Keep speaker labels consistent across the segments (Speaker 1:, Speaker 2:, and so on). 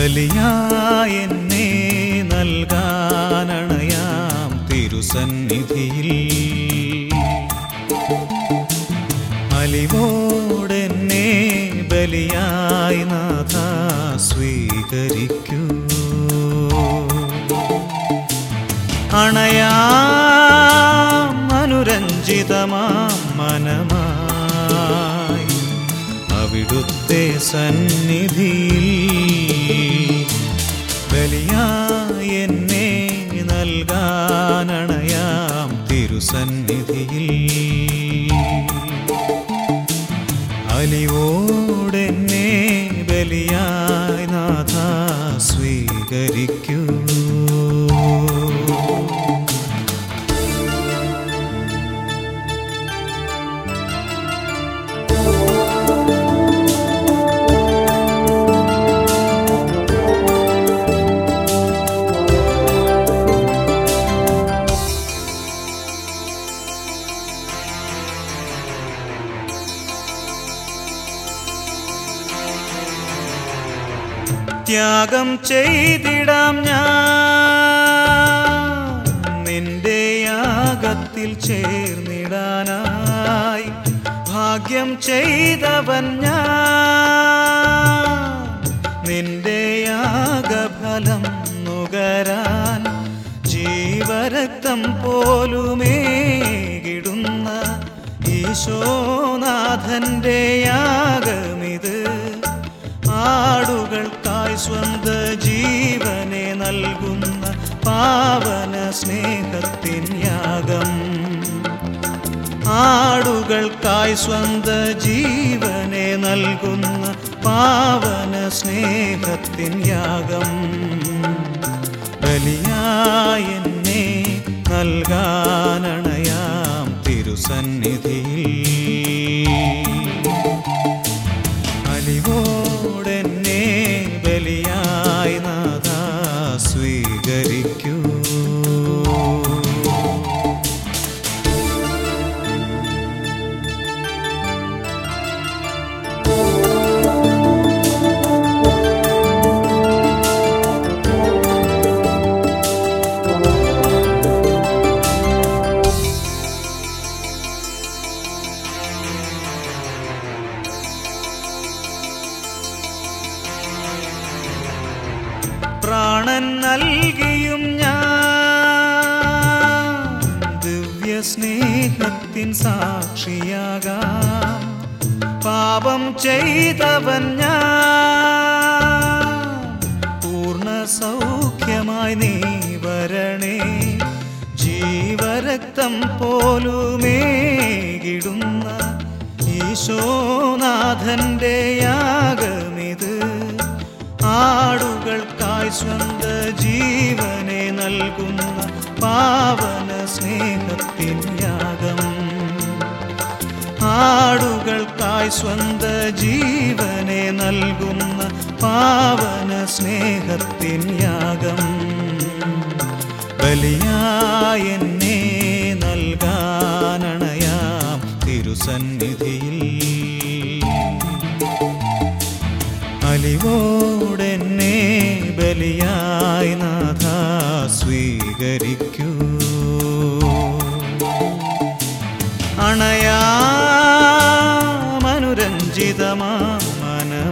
Speaker 1: ബലിയായെന്നെ നൽകാനണയാം തിരുസന്നിധിയിൽ. അലിവോടെന്നെ ബലിയായി നാഥ സ്വീകരിക്കൂ. അണയാം അനുരഞ്ജിതമാം മനമായി അവിടുത്തെ സന്നിധിയിൽ. തിരുസന്നിധിയിൽ അലിവോടെന്നെ ബലിയായി നാഥ സ്വീകരിക്കൂ. ത്യാഗം ചെയ്തിടാം ഞാൻ. നിന്റെ യാഗത്തിൽ ചേർന്നിടാനായി ഭാഗ്യം ചെയ്തവൻ ഞാൻ. നിന്റെ യാഗഫലം നുകരാൻ ജീവരക്തം പോലുമേകിടുന്ന ഈശോനാഥന്റെ യാഗമിത്. ആടുകൾക്കായി സ്വന്ത ജീവനെ നൽകുന്ന പാവന സ്നേഹത്തിൻ യാഗം. ആടുകൾക്കായി സ്വന്ത ജീവനെ നൽകുന്ന പാവന സ്നേഹത്തിൻ യാഗം. ബലിയായെന്നെ നൽകാനണയാം തിരുസന്നിധിയിൽ. അലിവോടെന്നെ നൽകിയും ഞാൻ ദിവ്യ സ്നേഹത്തിൻ സാക്ഷിയാകാം. പാപം ചെയ്തവൻ ഞാൻ പൂർണ സൗഖ്യമായി നീ വരണേ. ജീവരക്തം പോലുമേകിടുന്ന ഈശോനാഥന്റെ യാഗമിത് ആടുകൾക്കായി സ്വന്ത ജീവനെ നൽകുന്ന പാവന സ്നേഹത്തിൻ യാഗം. ആടുകൾക്കായി സ്വന്ത ജീവനെ നൽകുന്ന പാവന സ്നേഹത്തിൻ യാഗം. ബലിയായെന്നെ പൂജിതമാ മനമായി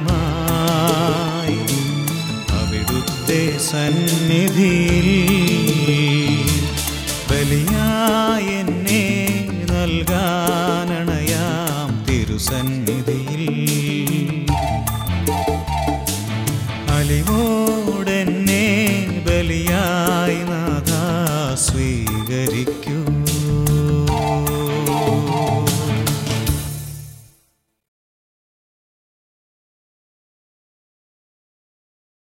Speaker 1: അവിടുത്തെ സന്നിധിയിൽ ബലിയായി നൽകാനണയാം തിരുസന്നിധിയിൽ. അലിവോടെന്നെ ബലിയാ